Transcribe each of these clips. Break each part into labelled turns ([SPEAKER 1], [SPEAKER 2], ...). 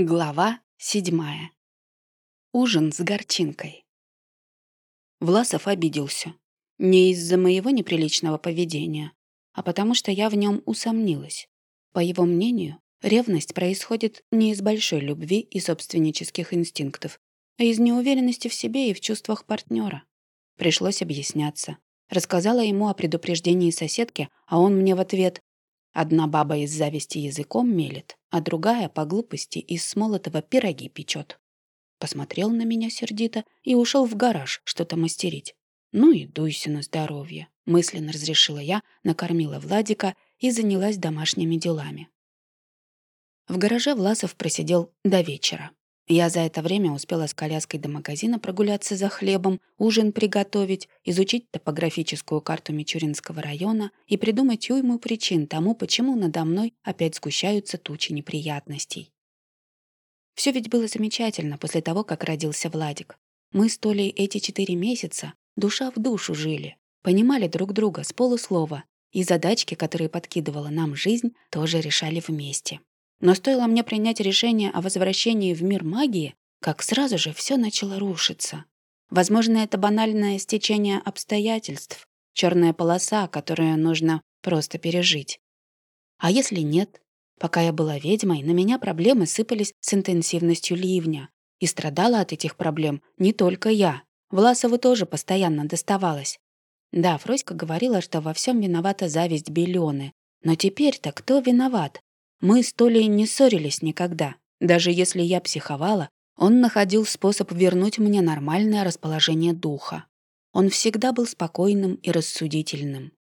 [SPEAKER 1] Глава седьмая. Ужин с горчинкой. Власов обиделся. Не из-за моего неприличного поведения, а потому что я в нем усомнилась. По его мнению, ревность происходит не из большой любви и собственнических инстинктов, а из неуверенности в себе и в чувствах партнера. Пришлось объясняться. Рассказала ему о предупреждении соседки, а он мне в ответ Одна баба из зависти языком мелет, а другая по глупости из смолотого пироги печет. Посмотрел на меня сердито и ушел в гараж что-то мастерить. Ну и дуйся на здоровье. Мысленно разрешила я, накормила Владика и занялась домашними делами. В гараже Власов просидел до вечера. Я за это время успела с коляской до магазина прогуляться за хлебом, ужин приготовить, изучить топографическую карту Мичуринского района и придумать уйму причин тому, почему надо мной опять сгущаются тучи неприятностей. Все ведь было замечательно после того, как родился Владик. Мы с Толей эти четыре месяца душа в душу жили, понимали друг друга с полуслова, и задачки, которые подкидывала нам жизнь, тоже решали вместе. Но стоило мне принять решение о возвращении в мир магии, как сразу же все начало рушиться. Возможно, это банальное стечение обстоятельств, черная полоса, которую нужно просто пережить. А если нет? Пока я была ведьмой, на меня проблемы сыпались с интенсивностью ливня. И страдала от этих проблем не только я. Власову тоже постоянно доставалось. Да, Фроська говорила, что во всем виновата зависть Белёны. Но теперь-то кто виноват? Мы с Толей не ссорились никогда. Даже если я психовала, он находил способ вернуть мне нормальное расположение духа. Он всегда был спокойным и рассудительным.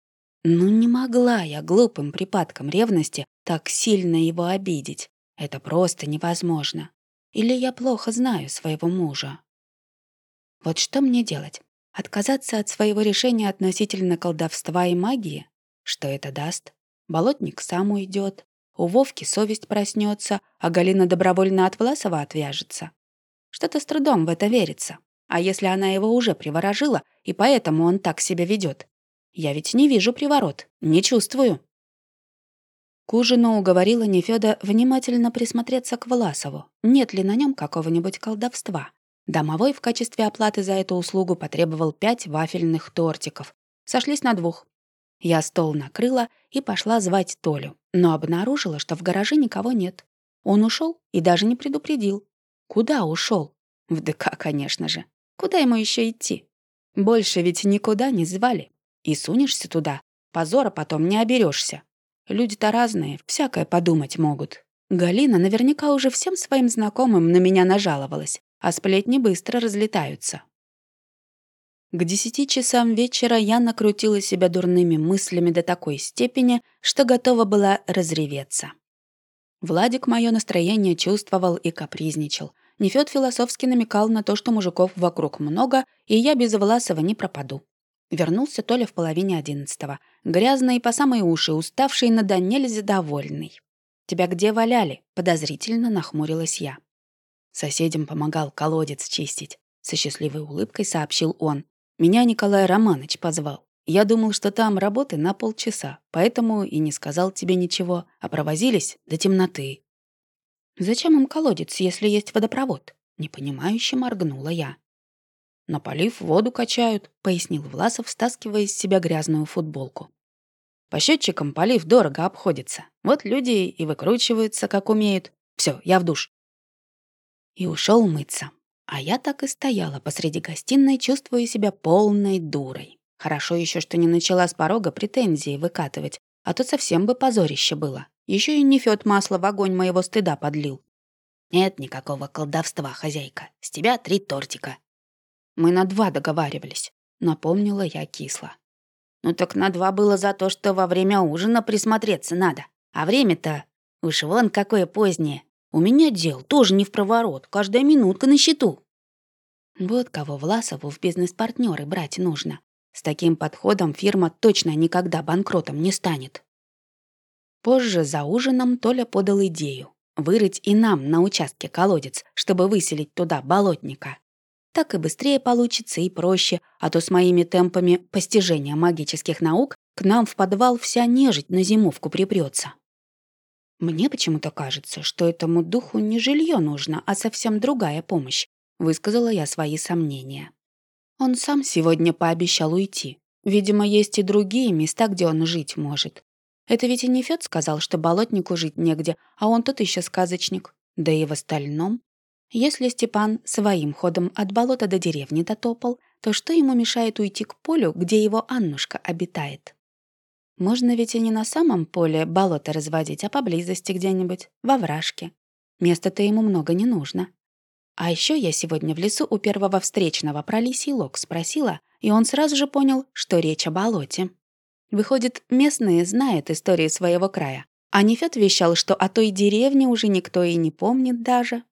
[SPEAKER 1] Ну не могла я глупым припадком ревности так сильно его обидеть. Это просто невозможно. Или я плохо знаю своего мужа. Вот что мне делать? Отказаться от своего решения относительно колдовства и магии? Что это даст? Болотник сам уйдет, у Вовки совесть проснется, а Галина добровольно от Власова отвяжется. Что-то с трудом в это верится. А если она его уже приворожила, и поэтому он так себя ведет? Я ведь не вижу приворот, не чувствую. К ужину уговорила Нефёда внимательно присмотреться к Власову. Нет ли на нем какого-нибудь колдовства? Домовой в качестве оплаты за эту услугу потребовал пять вафельных тортиков. Сошлись на двух. Я стол накрыла и пошла звать Толю, но обнаружила, что в гараже никого нет. Он ушел и даже не предупредил. Куда ушел? В ДК, конечно же. Куда ему еще идти? Больше ведь никуда не звали. И сунешься туда, позора потом не оберешься. Люди-то разные, всякое подумать могут. Галина наверняка уже всем своим знакомым на меня нажаловалась, а сплетни быстро разлетаются. К десяти часам вечера я накрутила себя дурными мыслями до такой степени, что готова была разреветься. Владик мое настроение чувствовал и капризничал. Нефёд философски намекал на то, что мужиков вокруг много, и я без Власова не пропаду. Вернулся Толя в половине одиннадцатого. Грязный по самые уши, уставший, но да нельзя довольный. «Тебя где валяли?» — подозрительно нахмурилась я. Соседям помогал колодец чистить. Со счастливой улыбкой сообщил он. Меня Николай Романович позвал. Я думал, что там работы на полчаса, поэтому и не сказал тебе ничего, а провозились до темноты. Зачем им колодец, если есть водопровод? Непонимающе моргнула я. «Напалив, воду качают», — пояснил Власов, стаскивая из себя грязную футболку. «По счетчикам полив дорого обходится. Вот люди и выкручиваются, как умеют. Все, я в душ». И ушел мыться. А я так и стояла посреди гостиной, чувствуя себя полной дурой. Хорошо еще, что не начала с порога претензии выкатывать, а то совсем бы позорище было. Еще и нефёд масло в огонь моего стыда подлил. Нет никакого колдовства, хозяйка. С тебя три тортика. Мы на два договаривались, напомнила я кисло. Ну так на два было за то, что во время ужина присмотреться надо. А время-то уж вон какое позднее. У меня дел тоже не в проворот, каждая минутка на счету. Вот кого Власову в бизнес-партнеры брать нужно. С таким подходом фирма точно никогда банкротом не станет. Позже за ужином Толя подал идею вырыть и нам на участке колодец, чтобы выселить туда болотника. Так и быстрее получится и проще, а то с моими темпами постижения магических наук к нам в подвал вся нежить на зимовку припрется. Мне почему-то кажется, что этому духу не жилье нужно, а совсем другая помощь, высказала я свои сомнения. Он сам сегодня пообещал уйти. Видимо, есть и другие места, где он жить может. Это ведь и не Фёд сказал, что болотнику жить негде, а он тут еще сказочник. Да и в остальном. Если Степан своим ходом от болота до деревни дотопал, то что ему мешает уйти к полю, где его Аннушка обитает? Можно ведь и не на самом поле болото разводить, а поблизости где-нибудь, во вражке. Места-то ему много не нужно. А еще я сегодня в лесу у первого встречного про лисий лог спросила, и он сразу же понял, что речь о болоте. Выходит, местные знают историю своего края, а Нефёд вещал, что о той деревне уже никто и не помнит даже.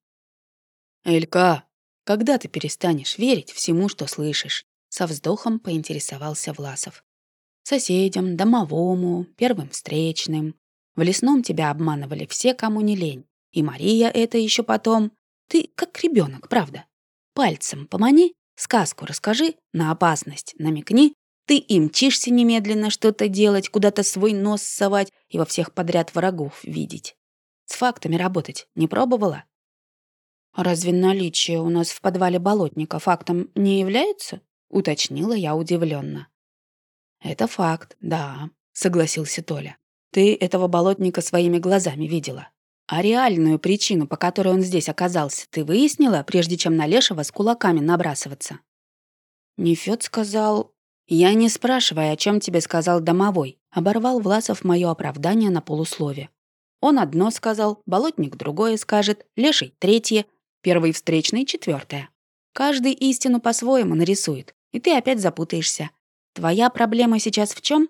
[SPEAKER 2] «Элька, когда ты перестанешь верить всему, что слышишь?» Со вздохом поинтересовался Власов.
[SPEAKER 1] «Соседям, домовому, первым встречным. В лесном тебя обманывали все, кому не лень. И Мария это еще потом. Ты как ребенок, правда? Пальцем помани, сказку расскажи, на опасность намекни, ты и мчишься немедленно что-то делать, куда-то свой нос совать и во всех подряд врагов видеть. С фактами работать не пробовала? «Разве наличие у нас в подвале болотника фактом не является?» — уточнила я удивленно. «Это факт, да», — согласился Толя. «Ты этого болотника своими глазами видела. А реальную причину, по которой он здесь оказался, ты выяснила, прежде чем на Лешего с кулаками набрасываться?» Нефёд сказал... «Я не спрашиваю, о чем тебе сказал домовой», — оборвал Власов мое оправдание на полуслове. Он одно сказал, болотник другое скажет, леший — третье, первый встречный — четвертое. Каждый истину по-своему нарисует, и ты опять запутаешься. Твоя проблема сейчас в чем?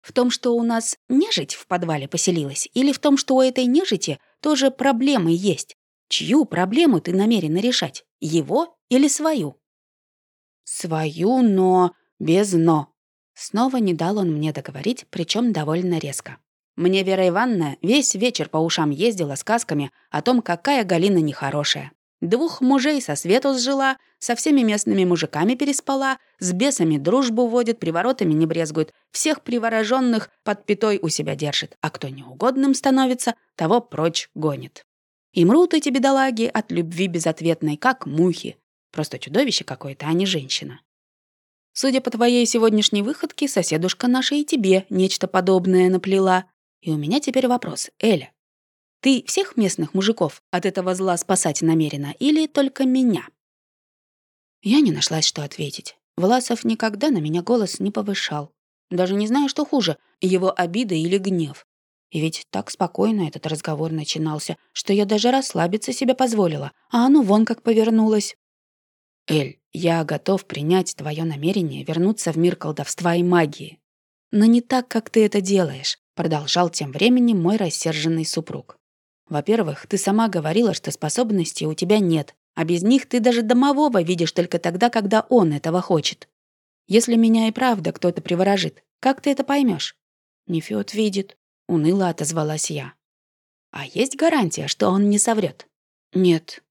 [SPEAKER 1] В том, что у нас нежить в подвале поселилась, или в том, что у этой нежити тоже проблемы есть? Чью проблему ты намерена решать? Его или свою? Свою, но без «но». Снова не дал он мне договорить, причем довольно резко. Мне Вера Ивановна весь вечер по ушам ездила сказками о том, какая Галина нехорошая. Двух мужей со свету сжила, со всеми местными мужиками переспала, с бесами дружбу водит, приворотами не брезгует, всех привороженных под пятой у себя держит, а кто неугодным становится, того прочь гонит. И мрут эти бедолаги от любви безответной, как мухи. Просто чудовище какое-то, а не женщина. Судя по твоей сегодняшней выходке, соседушка наша и тебе нечто подобное наплела. И у меня теперь вопрос, Эля. Ты всех местных мужиков от этого зла спасать намерена или только меня?» Я не нашлась, что ответить. Власов никогда на меня голос не повышал. Даже не знаю, что хуже, его обида или гнев. И ведь так спокойно этот разговор начинался, что я даже расслабиться себе позволила, а оно вон как повернулось. «Эль, я готов принять твое намерение вернуться в мир колдовства и магии. Но не так, как ты это делаешь», продолжал тем временем мой рассерженный супруг. «Во-первых, ты сама говорила, что способностей у тебя нет, а без них ты даже домового видишь только тогда, когда он этого хочет. Если меня и правда кто-то приворожит, как ты это поймешь? Нефёд видит, уныло отозвалась я. А есть гарантия, что он не соврет? Нет.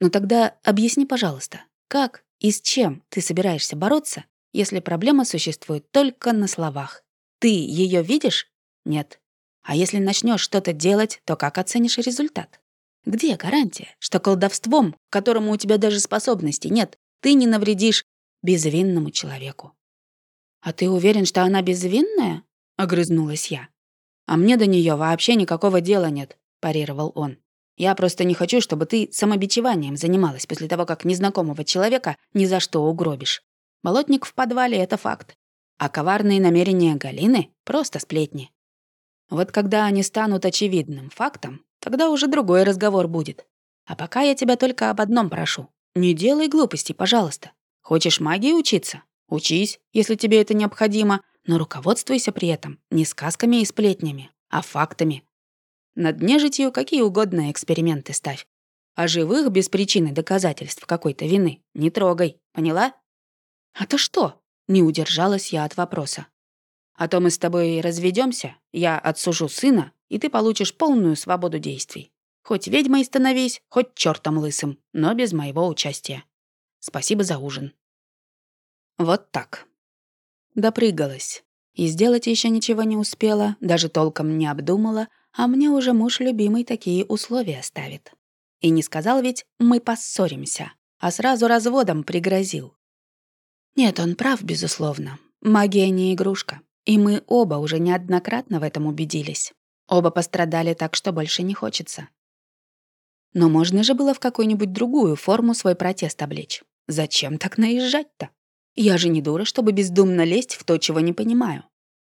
[SPEAKER 1] Ну тогда объясни, пожалуйста, как и с чем ты собираешься бороться, если проблема существует только на словах? Ты ее видишь? Нет. А если начнешь что-то делать, то как оценишь результат? Где гарантия, что колдовством, к которому у тебя даже способностей нет, ты не навредишь безвинному человеку? «А ты уверен, что она безвинная?» — огрызнулась я. «А мне до нее вообще никакого дела нет», — парировал он. Я просто не хочу, чтобы ты самобичеванием занималась после того, как незнакомого человека ни за что угробишь. Болотник в подвале — это факт. А коварные намерения Галины — просто сплетни. Вот когда они станут очевидным фактом, тогда уже другой разговор будет. А пока я тебя только об одном прошу. Не делай глупостей, пожалуйста. Хочешь магии учиться? Учись, если тебе это необходимо, но руководствуйся при этом не сказками и сплетнями, а фактами, над нежитью какие угодно эксперименты ставь. А живых без причины доказательств какой-то вины не трогай, поняла? А то что? Не удержалась я от вопроса. А то мы с тобой разведемся, я отсужу сына, и ты получишь полную свободу действий. Хоть ведьмой становись, хоть чертом лысым, но без моего участия. Спасибо за ужин. Вот так. Допрыгалась. И сделать еще ничего не успела, даже толком не обдумала, А мне уже муж любимый такие условия ставит. И не сказал ведь «мы поссоримся», а сразу разводом пригрозил. Нет, он прав, безусловно. Магия не игрушка. И мы оба уже неоднократно в этом убедились. Оба пострадали так, что больше не хочется. Но можно же было в какую-нибудь другую форму свой протест облечь. Зачем так наезжать-то? Я же не дура, чтобы бездумно лезть в то, чего не понимаю.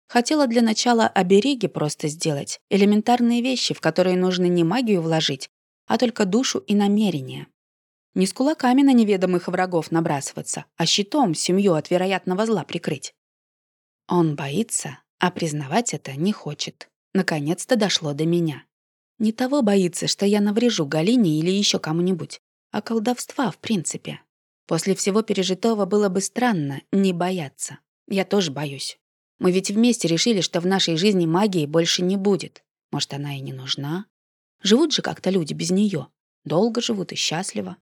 [SPEAKER 1] Хотела для начала обереги просто сделать, элементарные вещи, в которые нужно не магию вложить, а только душу и намерение. Не с кулаками на неведомых врагов набрасываться, а щитом семью от вероятного зла прикрыть. Он боится, а признавать это не хочет. Наконец-то дошло до меня. Не того боится, что я наврежу Галине или еще кому-нибудь, а колдовства в принципе. После всего пережитого было бы странно не бояться. Я тоже боюсь. Мы ведь вместе решили, что в нашей жизни магии больше не будет. Может, она и не нужна? Живут же как-то люди без нее. Долго живут и счастливо.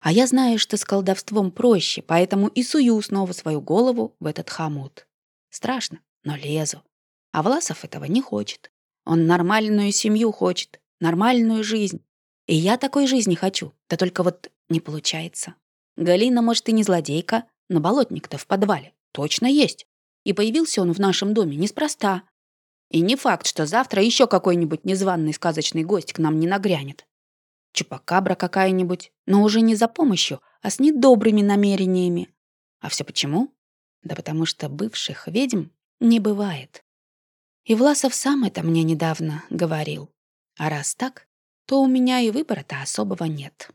[SPEAKER 1] А я знаю, что с колдовством проще, поэтому и сую снова свою голову в этот хомут. Страшно, но лезу. А Власов этого не хочет. Он нормальную семью хочет, нормальную жизнь. И я такой жизни хочу, да только вот не получается. Галина, может, и не злодейка, но болотник-то в подвале точно есть. И появился он в нашем доме неспроста. И не факт, что завтра еще какой-нибудь незваный сказочный гость к нам не нагрянет. Чупакабра какая-нибудь, но уже не за помощью, а с недобрыми намерениями. А все почему? Да потому что бывших ведьм не бывает. И Власов сам это мне недавно говорил. А раз так, то у меня и выбора-то особого нет.